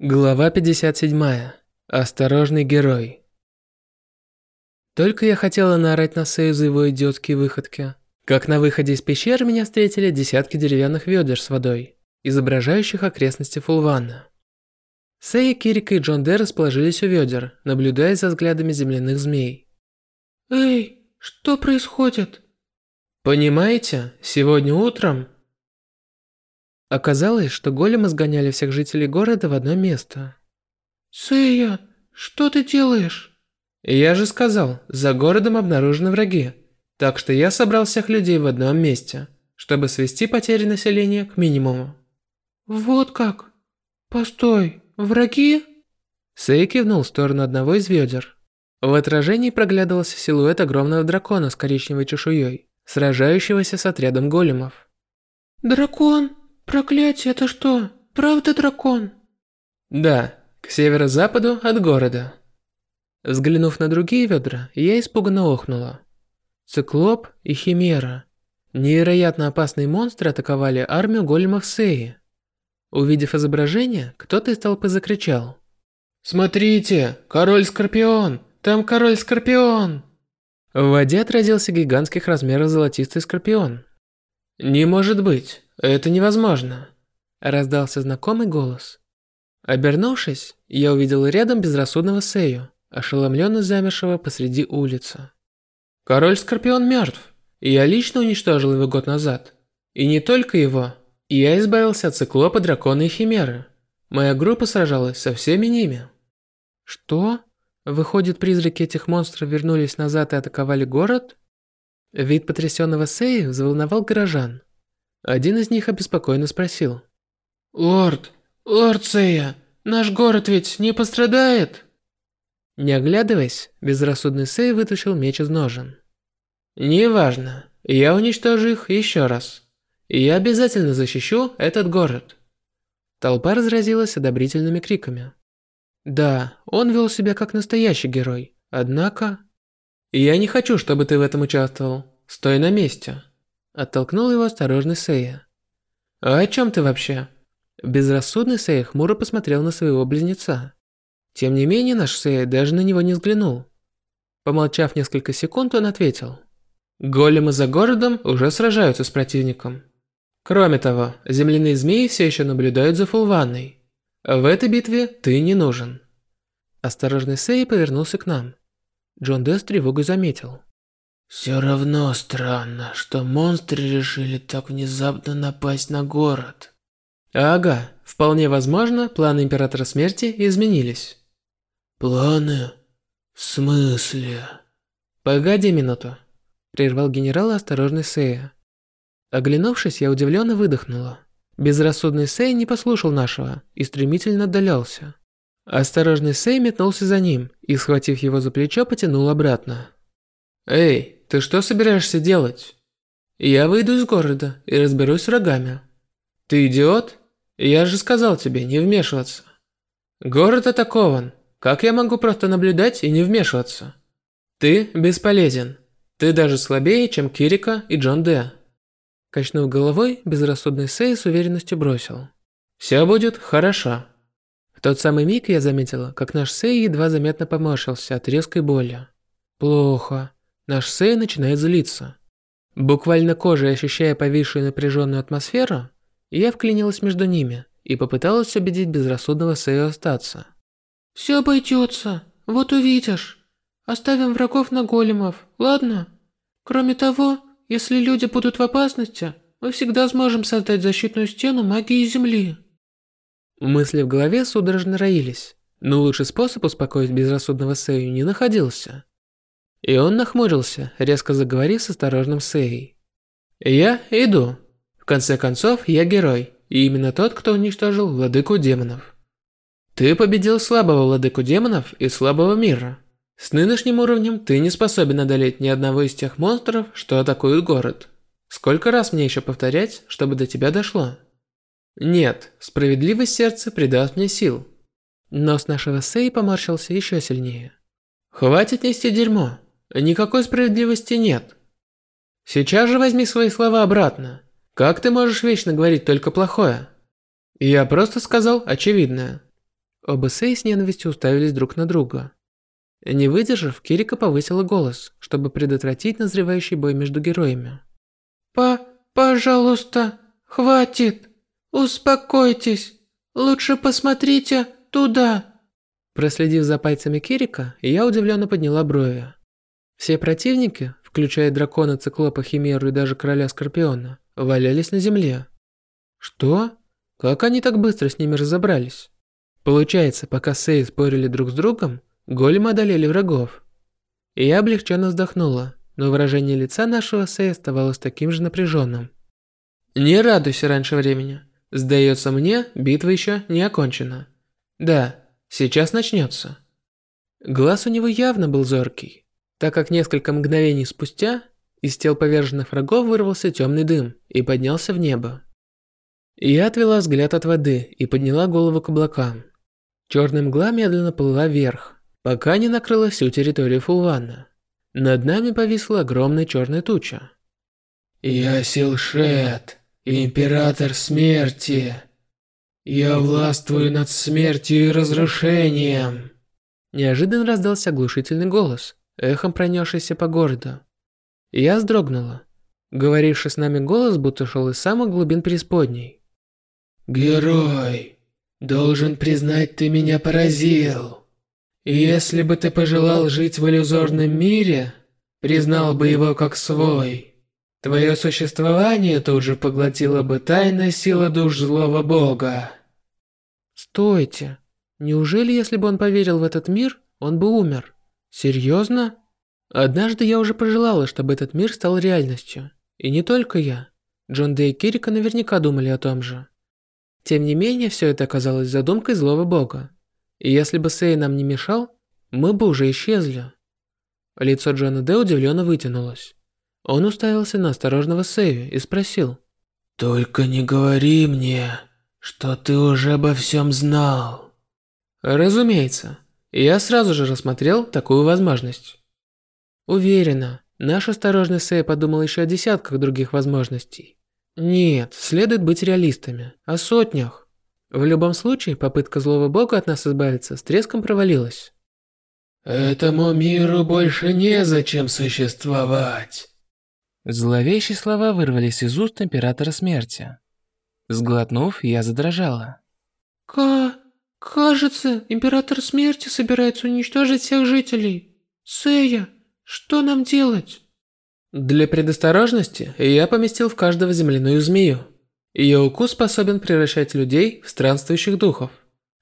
Глава 57. Осторожный герой. Только я хотела наорать на Сею за его идиотские выходки, как на выходе из пещеры меня встретили десятки деревянных ведер с водой, изображающих окрестности Фулвана. Сея, Кирика и Джон Дэ расположились у ведер, наблюдая за взглядами земляных змей. «Эй, что происходит?» «Понимаете, сегодня утром Оказалось, что големы сгоняли всех жителей города в одно место. «Сэя, что ты делаешь?» «Я же сказал, за городом обнаружены враги, так что я собрал всех людей в одном месте, чтобы свести потери населения к минимуму». «Вот как? Постой, враги?» Сэй кивнул в сторону одного из ведер. В отражении проглядывался силуэт огромного дракона с коричневой чешуей, сражающегося с отрядом големов. «Дракон?» Проклятие, это что, правда дракон? Да, к северо-западу от города. Взглянув на другие ведра, я испуганно охнула. Циклоп и Химера. Невероятно опасные монстры атаковали армию големов Сеи. Увидев изображение, кто-то из толпы закричал. «Смотрите, король-скорпион! Там король-скорпион!» В воде отразился гигантских размеров золотистый скорпион. «Не может быть! «Это невозможно!» – раздался знакомый голос. Обернувшись, я увидел рядом безрассудного Сею, ошеломленно замершего посреди улицы. Король Скорпион мертв, я лично уничтожил его год назад. И не только его, я избавился от циклопа, дракона и химеры. Моя группа сражалась со всеми ними. Что? Выходит, призраки этих монстров вернулись назад и атаковали город? Вид потрясенного Сеи взволновал горожан. Один из них обеспокоенно спросил. «Лорд, лорд Сея, наш город ведь не пострадает?» Не оглядываясь, безрассудный Сей вытащил меч из ножен. «Неважно, я уничтожу их еще раз. И я обязательно защищу этот город». Толпа разразилась одобрительными криками. Да, он вел себя как настоящий герой, однако... Я не хочу, чтобы ты в этом участвовал. Стой на месте. Оттолкнул его осторожный Сея. «А о чем ты вообще?» Безрассудный Сея хмуро посмотрел на своего близнеца. Тем не менее, наш Сея даже на него не взглянул. Помолчав несколько секунд, он ответил. «Големы за городом уже сражаются с противником. Кроме того, земляные змеи все еще наблюдают за Фулванной. В этой битве ты не нужен». Осторожный Сей повернулся к нам. Джон Дэ с тревогой заметил. Все равно странно, что монстры решили так внезапно напасть на город. Ага, вполне возможно, планы Императора Смерти изменились. Планы? В смысле? Погоди минуту. Прервал генерал осторожный Сея. Оглянувшись, я удивленно выдохнула. Безрассудный Сей не послушал нашего и стремительно отдалялся. Осторожный Сей метнулся за ним и, схватив его за плечо, потянул обратно. «Эй, ты что собираешься делать? Я выйду из города и разберусь с врагами. Ты идиот? Я же сказал тебе не вмешиваться. Город атакован. Как я могу просто наблюдать и не вмешиваться? Ты бесполезен. Ты даже слабее, чем Кирика и Джон Дэ. Качнув головой, безрассудный Сей с уверенностью бросил. Все будет хорошо. В тот самый миг я заметила, как наш Сей едва заметно поморщился от резкой боли. Плохо. Наш Сэй начинает злиться. Буквально кожей ощущая повисшую напряженную атмосферу, я вклинилась между ними и попыталась убедить безрассудного Сэя остаться. «Все обойдется, вот увидишь. Оставим врагов на големов, ладно? Кроме того, если люди будут в опасности, мы всегда сможем создать защитную стену магии Земли». Мысли в голове судорожно роились, но лучший способ успокоить безрассудного Сэю не находился. И он нахмурился, резко заговорив с осторожным Сеей. «Я иду. В конце концов, я герой, и именно тот, кто уничтожил владыку демонов. Ты победил слабого владыку демонов и слабого мира. С нынешним уровнем ты не способен одолеть ни одного из тех монстров, что атакуют город. Сколько раз мне еще повторять, чтобы до тебя дошло? Нет, справедливость сердца придаст мне сил. Нос нашего Сей поморщился еще сильнее. Хватит нести дерьмо. Никакой справедливости нет. Сейчас же возьми свои слова обратно. Как ты можешь вечно говорить только плохое? Я просто сказал очевидное. Оба Сэй с ненавистью уставились друг на друга. Не выдержав, Кирика повысила голос, чтобы предотвратить назревающий бой между героями. «По... пожалуйста, хватит! Успокойтесь! Лучше посмотрите туда!» Проследив за пальцами Кирика, я удивленно подняла брови. Все противники, включая дракона, циклопа, химеру и даже короля Скорпиона, валялись на земле. Что? Как они так быстро с ними разобрались? Получается, пока Сей спорили друг с другом, големы одолели врагов. И я облегченно вздохнула, но выражение лица нашего Сей оставалось таким же напряженным. Не радуйся раньше времени. Сдается мне, битва еще не окончена. Да, Сейчас начнется. Глаз у него явно был зоркий, так как несколько мгновений спустя из тел поверженных врагов вырвался темный дым и поднялся в небо. Я отвела взгляд от воды и подняла голову к облакам. Черная мгла медленно плыла вверх, пока не накрыла всю территорию Фулвана. Над нами повисла огромная черная туча. «Я Силшет, Император Смерти!» «Я властвую над смертью и разрушением!» Неожиданно раздался оглушительный голос, эхом пронесшийся по городу. Я вздрогнула. Говоривший с нами голос будто шел из самых глубин преисподней. «Герой, должен признать, ты меня поразил. Если бы ты пожелал жить в иллюзорном мире, признал бы его как свой. Твое существование тут же поглотила бы тайная сила душ злого бога. Стойте. Неужели, если бы он поверил в этот мир, он бы умер? Серьезно? Однажды я уже пожелала, чтобы этот мир стал реальностью. И не только я. Джон Дэй и Кирика наверняка думали о том же. Тем не менее, все это оказалось задумкой злого бога. И если бы Сэй нам не мешал, мы бы уже исчезли. Лицо Джона Дэ удивленно вытянулось. Он уставился на осторожного Сэви и спросил. «Только не говори мне, что ты уже обо всем знал. Разумеется. Я сразу же рассмотрел такую возможность. Уверена, наш осторожный Сэй подумал еще о десятках других возможностей. Нет, следует быть реалистами, о сотнях. В любом случае, попытка злого бога от нас избавиться с треском провалилась. Этому миру больше незачем существовать. Зловещие слова вырвались из уст Императора Смерти. Сглотнув, я задрожала. Ка... Кажется, Император Смерти собирается уничтожить всех жителей. Сэя, что нам делать? Для предосторожности я поместил в каждого земляную змею. Ее укус способен превращать людей в странствующих духов.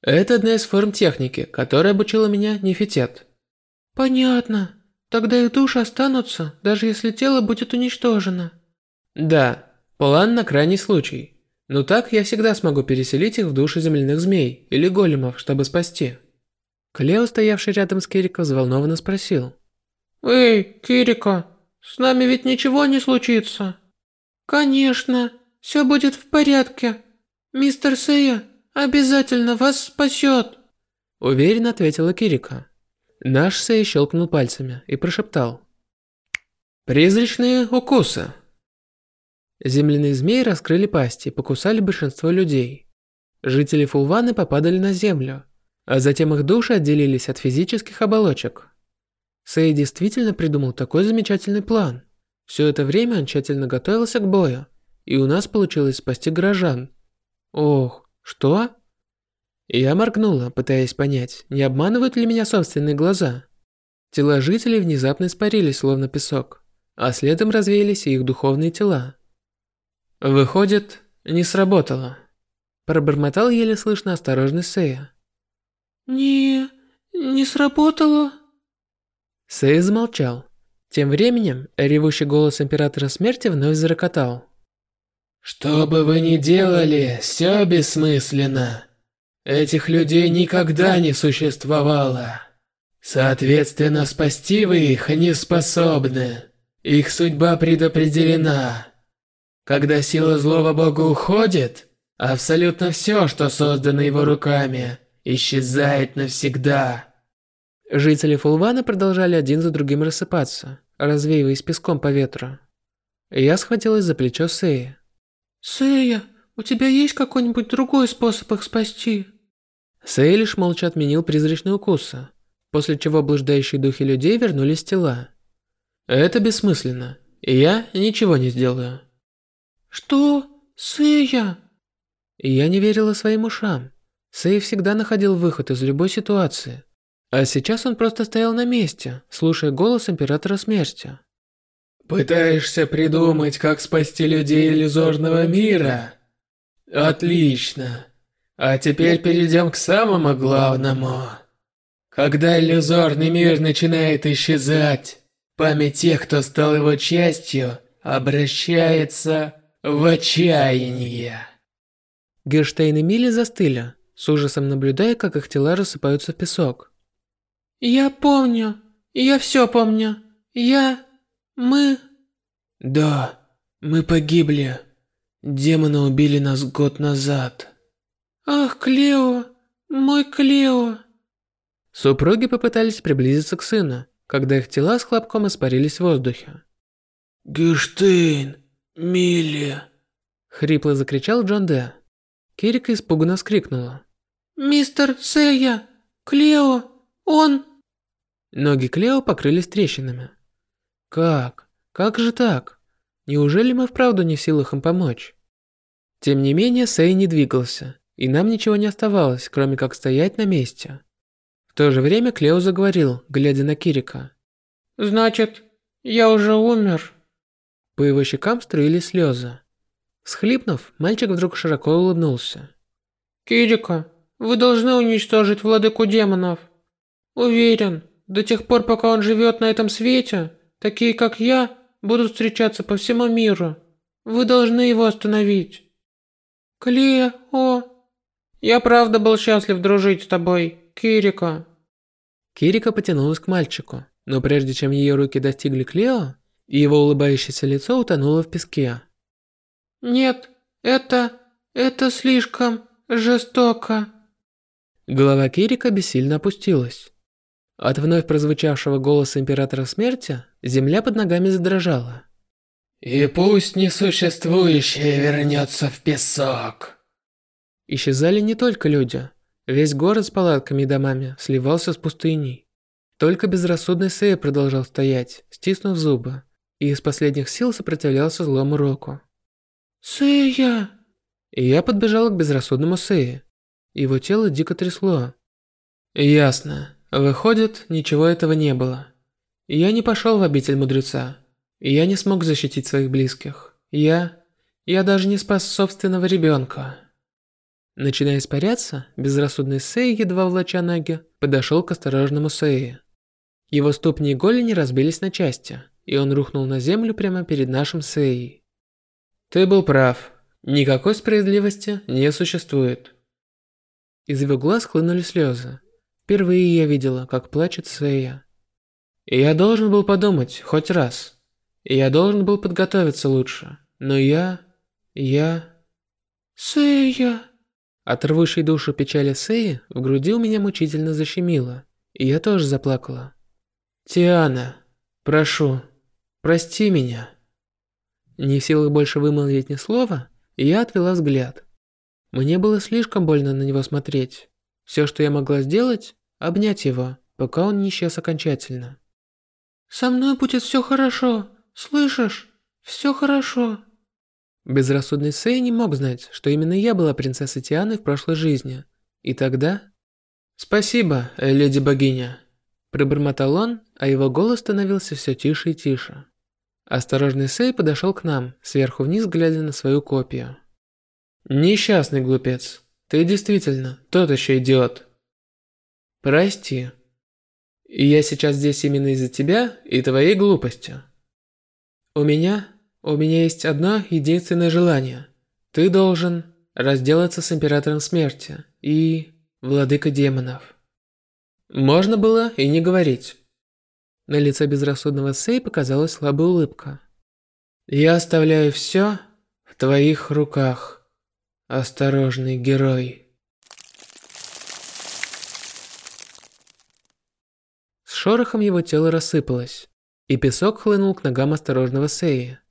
Это одна из форм техники, которая обучила меня Нефитет. Понятно. Тогда их души останутся, даже если тело будет уничтожено. Да, план на крайний случай. Но так я всегда смогу переселить их в души земляных змей или големов, чтобы спасти. Клео, стоявший рядом с Кирико, взволнованно спросил. «Эй, Кирико, с нами ведь ничего не случится?» «Конечно, все будет в порядке. Мистер Сэя обязательно вас спасет!» Уверенно ответила Кирика. Наш Сэй щелкнул пальцами и прошептал. «Призрачные укусы!» Земляные змеи раскрыли пасти и покусали большинство людей. Жители Фулваны попадали на землю, а затем их души отделились от физических оболочек. Сэй действительно придумал такой замечательный план. Все это время он тщательно готовился к бою, и у нас получилось спасти горожан. Ох, что? Я моргнула, пытаясь понять, не обманывают ли меня собственные глаза. Тела жителей внезапно испарились, словно песок, а следом развеялись и их духовные тела. Выходит, не сработало. Пробормотал еле слышно осторожный Сея. Не... не сработало. Сея замолчал. Тем временем ревущий голос Императора Смерти вновь зарокотал. «Что бы вы ни делали, все бессмысленно. Этих людей никогда не существовало. Соответственно, спасти вы их не способны. Их судьба предопределена. Когда сила злого бога уходит, абсолютно все, что создано его руками, исчезает навсегда. Жители Фулвана продолжали один за другим рассыпаться, развеиваясь песком по ветру. Я схватилась за плечо Сеи. «Сея, у тебя есть какой-нибудь другой способ их спасти?» Сэй лишь молча отменил призрачные укусы, после чего блуждающие духи людей вернулись в тела. Это бессмысленно, и я ничего не сделаю. Что? Сэя? Я не верила своим ушам. Сэй всегда находил выход из любой ситуации. А сейчас он просто стоял на месте, слушая голос Императора Смерти. Пытаешься придумать, как спасти людей иллюзорного мира? Отлично. А теперь перейдем к самому главному. Когда иллюзорный мир начинает исчезать, память тех, кто стал его частью, обращается в отчаяние. Герштейн и Милли застыли, с ужасом наблюдая, как их тела рассыпаются в песок. «Я помню. Я все помню. Я... мы...» «Да, мы погибли. Демоны убили нас год назад». «Ах, Клео! Мой Клео!» Супруги попытались приблизиться к сыну, когда их тела с хлопком испарились в воздухе. «Герштейн, Милли!» Хрипло закричал Джон Де. Кирика испуганно вскрикнула. «Мистер Сэя! Клео! Он...» Ноги Клео покрылись трещинами. «Как? Как же так? Неужели мы вправду не в силах им помочь?» Тем не менее, Сэй не двигался, и нам ничего не оставалось, кроме как стоять на месте. В то же время Клео заговорил, глядя на Кирика. «Значит, я уже умер?» По его щекам струились слезы. Схлипнув, мальчик вдруг широко улыбнулся. «Кирика, вы должны уничтожить владыку демонов. Уверен, до тех пор, пока он живет на этом свете, такие как я будут встречаться по всему миру. Вы должны его остановить». «Клео, я правда был счастлив дружить с тобой, Кирика». Кирика потянулась к мальчику, но прежде чем ее руки достигли Клео, его улыбающееся лицо утонуло в песке. Нет, это... это слишком жестоко. Голова Кирика бессильно опустилась. От вновь прозвучавшего голоса Императора Смерти земля под ногами задрожала. «И пусть несуществующее вернется в песок». Исчезали не только люди. Весь город с палатками и домами сливался с пустыней. Только безрассудный Сэй продолжал стоять, стиснув зубы, и из последних сил сопротивлялся злому року. «Сэя!» И я подбежал к безрассудному Сэе. Его тело дико трясло. Ясно. Выходит, ничего этого не было. Я не пошел в обитель мудреца. Я не смог защитить своих близких. Я... Я даже не спас собственного ребенка. Начиная испаряться, безрассудный Сэй, едва влача ноги, подошел к осторожному Сэе. Его ступни и голени разбились на части, и он рухнул на землю прямо перед нашим Сэей. Ты был прав. Никакой справедливости не существует. Из его глаз хлынули слезы. Впервые я видела, как плачет Сэя. И я должен был подумать хоть раз. Я должен был подготовиться лучше. Но я... я... Сэя... От душу печали Сэи в груди у меня мучительно защемило. И я тоже заплакала. Тиана, прошу, прости меня. Не в силах больше вымолвить ни слова, я отвела взгляд. Мне было слишком больно на него смотреть. Все, что я могла сделать, обнять его, пока он не исчез окончательно. «Со мной будет все хорошо, слышишь? Все хорошо». Безрассудный Сэй не мог знать, что именно я была принцессой Тианы в прошлой жизни. И тогда... «Спасибо, леди-богиня», – пробормотал он, а его голос становился все тише и тише. Осторожный Сэй подошел к нам, сверху вниз глядя на свою копию. «Несчастный глупец, ты действительно тот еще идиот. Прости. Я сейчас здесь именно из-за тебя и твоей глупости. У меня, у меня есть одно единственное желание. Ты должен разделаться с Императором Смерти и Владыка Демонов». Можно было и не говорить. На лице безрассудного Сэй показалась слабая улыбка. «Я оставляю все в твоих руках, осторожный герой». С шорохом его тело рассыпалось, и песок хлынул к ногам осторожного Сэя.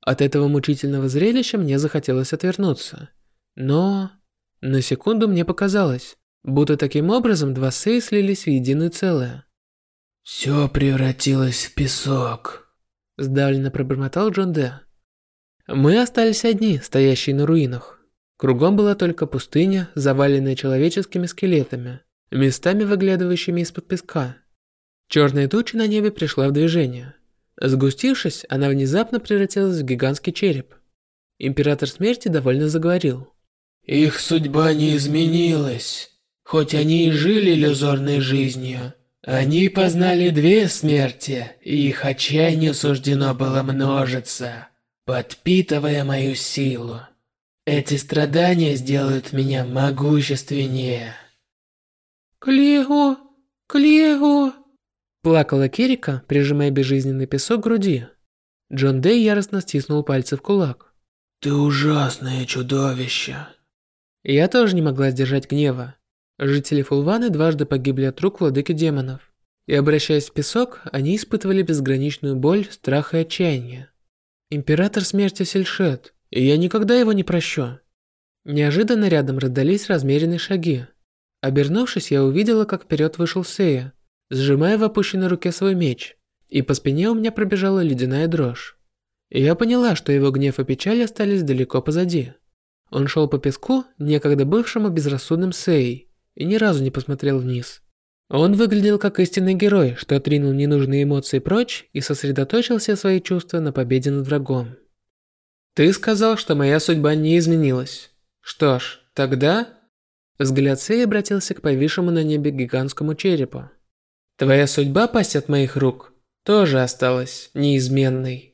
От этого мучительного зрелища мне захотелось отвернуться. Но... На секунду мне показалось, Будто таким образом два Сэй слились в единое целое. «Все превратилось в песок», – сдавленно пробормотал Джон Де. Мы остались одни, стоящие на руинах. Кругом была только пустыня, заваленная человеческими скелетами, местами выглядывающими из-под песка. Черная туча на небе пришла в движение. Сгустившись, она внезапно превратилась в гигантский череп. Император смерти довольно заговорил. «Их судьба не изменилась. Хоть они и жили иллюзорной жизнью, они познали две смерти, и их отчаянию суждено было множиться, подпитывая мою силу. Эти страдания сделают меня могущественнее». «Клего! Клего!» Плакала Кирика, прижимая безжизненный песок к груди. Джон Дэй яростно стиснул пальцы в кулак. «Ты ужасное чудовище!» Я тоже не могла сдержать гнева. Жители Фулваны дважды погибли от рук владыки демонов. И обращаясь в песок, они испытывали безграничную боль, страх и отчаяние. Император смерти Сельшет, и я никогда его не прощу. Неожиданно рядом раздались размеренные шаги. Обернувшись, я увидела, как вперед вышел Сея, сжимая в опущенной руке свой меч, и по спине у меня пробежала ледяная дрожь. И я поняла, что его гнев и печаль остались далеко позади. Он шел по песку, некогда бывшему безрассудным Сеей, и ни разу не посмотрел вниз. Он выглядел как истинный герой, что отринул ненужные эмоции прочь и сосредоточил все свои чувства на победе над врагом. «Ты сказал, что моя судьба не изменилась. Что ж, тогда...» Взгляд Сэй обратился к повисшему на небе гигантскому черепу. «Твоя судьба пасть от моих рук тоже осталась неизменной».